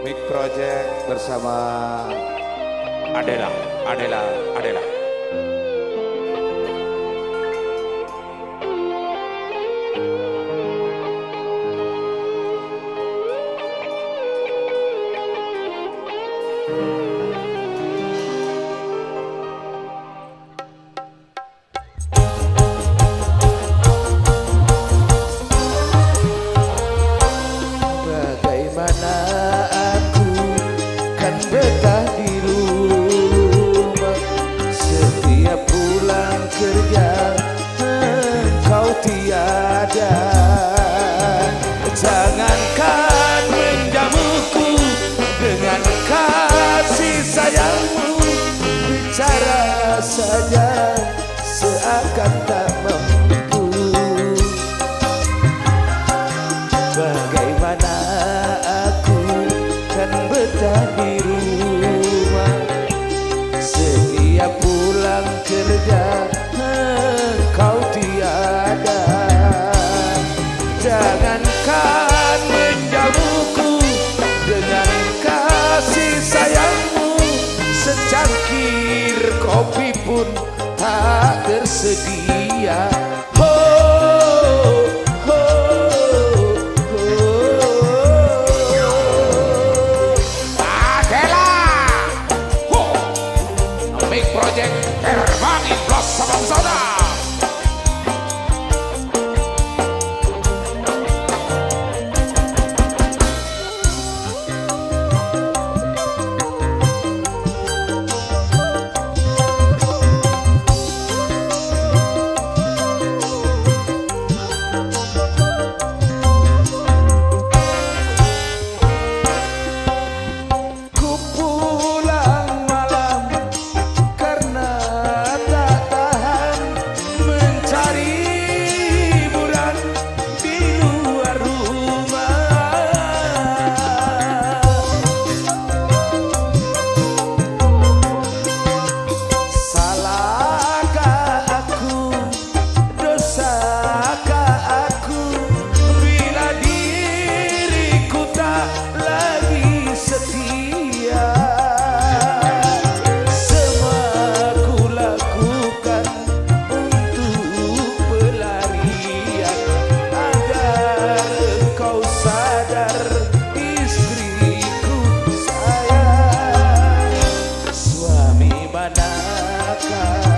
Mik Project bersama Adela, Adela, Adela. Bagaimana Jangankan Jangankan menjamuku dengan kasih sayangmu Secangkir kopi pun tak tersedia dakar